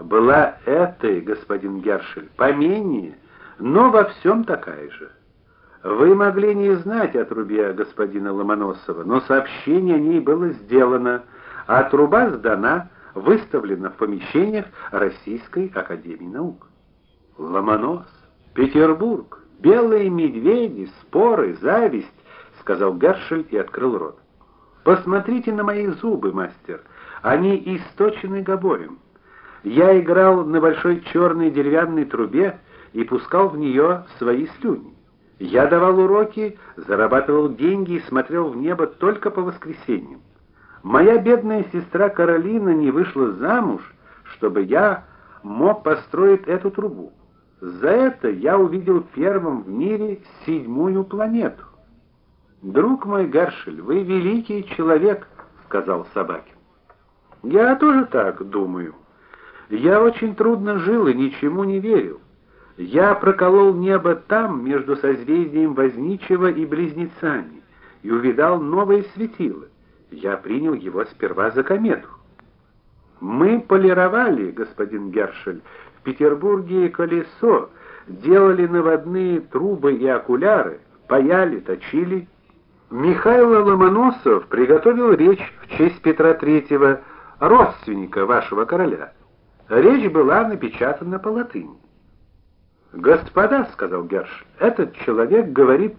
была этой, господин Гершель, поменее, но во всем такая же. Вы могли не знать о трубе господина Ломоносова, но сообщение о ней было сделано, а труба сдана, выставлена в помещениях Российской академии наук. Ломонос, Петербург, белые медведи, споры, зависть, сказал Гершель и открыл рот. Посмотрите на мои зубы, мастер. Они источены габорем. Я играл на большой черной деревянной трубе и пускал в нее свои слюни. Я давал уроки, зарабатывал деньги и смотрел в небо только по воскресеньям. Моя бедная сестра Каролина не вышла замуж, чтобы я мог построить эту трубу. За это я увидел первым в мире седьмую планету. Друг мой Гершель, вы великий человек, сказал Собакин. Я тоже так думаю. Я очень трудно жил и ничему не верил. Я проколол небо там, между созвездием Возничего и Близнецами, и увидал новое светило. Я принял его сперва за комету. Мы полировали, господин Гершель, в Петербурге колесо, делали наводные трубы и окуляры, паяли, точили. Михаил Ломоносов приготовил речь в честь Петра III, родственника вашего короля. Речь была напечатана по латыни. "Господа", сказал Герш. "Этот человек говорит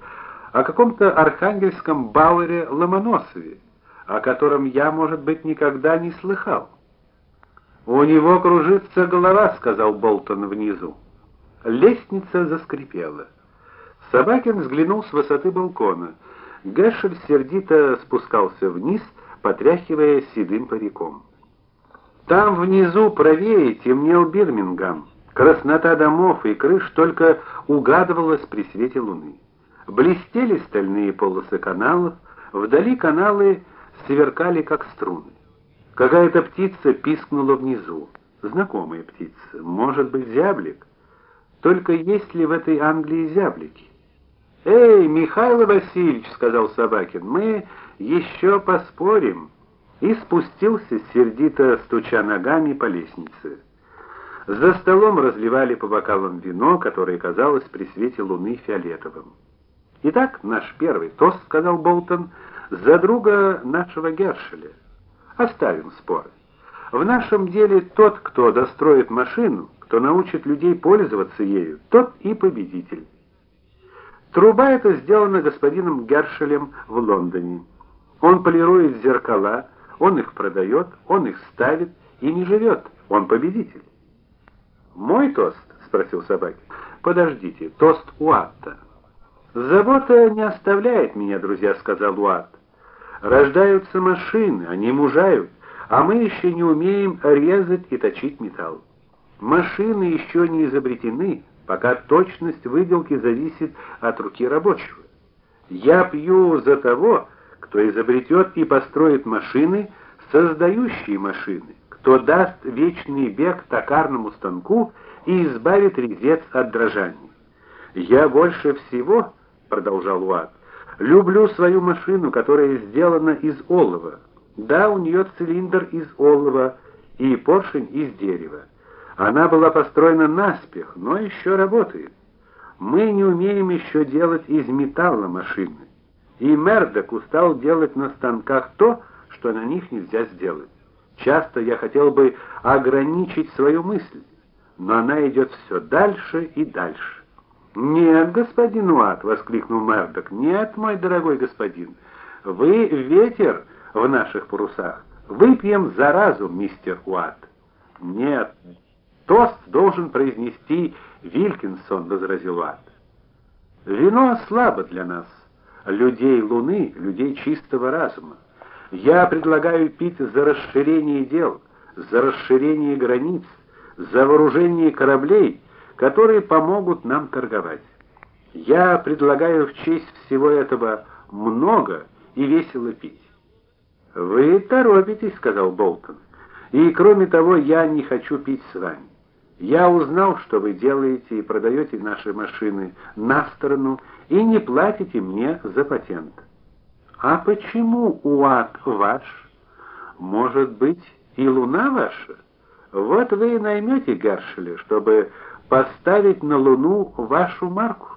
о каком-то архангельском Бауэре Ломоносове, о котором я, может быть, никогда не слыхал". "У него кружится голова", сказал Болтон внизу. Лестница заскрипела. Собакин взглянул с высоты балкона. Гэшель сердито спускался вниз, потряхивая седым париком. Там внизу правее темнел Бирмингем. Краснота домов и крыш только угадывалась при свете луны. Блестели стальные полосы каналов, вдали каналы сверкали как струны. Какая-то птица пискнула внизу. Знакомая птица, может быть, зяблик. Только есть ли в этой Англии зяблики? "Эй, Михаил Васильевич", сказал Собакин. "Мы еще поспорим" и спустился сердито стуча ногами по лестнице. За столом разливали по бокалам вино, которое казалось при свете луны фиолетовым. Итак, наш первый тост, сказал Болтон, за друга нашего Гершеля. Оставим споры. В нашем деле тот, кто достроит машину, кто научит людей пользоваться ею, тот и победитель. Труба эта сделана господином Гершелем в Лондоне. Он полирует зеркала, он их продает, он их ставит и не живет. Он победитель. Мой тост, спросил Собакин. Подождите, тост Уатта. Забота не оставляет меня, друзья, сказал Уатт. Рождаются машины, они мужают, а мы еще не умеем резать и точить металл. Машины еще не изобретены, пока точность выделки зависит от руки рабочего. Я пью за того, кто изобретет и построит машины, создающие машины, кто даст вечный бег токарному станку и избавит резец от дрожания. Я больше всего, продолжал Уат, люблю свою машину, которая сделана из олова. Да, у нее цилиндр из олова и поршень из дерева. Она была построена наспех, но еще работает. Мы не умеем еще делать из металла машины. И Мердок устал делать на станках то, что на них нельзя сделать. Часто я хотел бы ограничить свою мысль, но она идет все дальше и дальше. "Нет, господин Уат", воскликнул Мердок. "Нет, мой дорогой господин. Вы ветер в наших парусах. Выпьем за разум, мистер Уат". "Нет, тост должен произнести Вилкинсон", возразил Уат. "Вино слабо для нас" людей Луны, людей чистого разума. Я предлагаю пить за расширение дел, за расширение границ, за вооружение кораблей, которые помогут нам торговать. Я предлагаю в честь всего этого много и весело пить. Вы торопитесь, сказал Болтон. И кроме того, я не хочу пить с вами. Я узнал, что вы делаете и продаете наши машины на сторону и не платите мне за патент. А почему УАК ваш? Может быть, и луна ваша? Вот вы и наймете Гершеля, чтобы поставить на Луну вашу марку.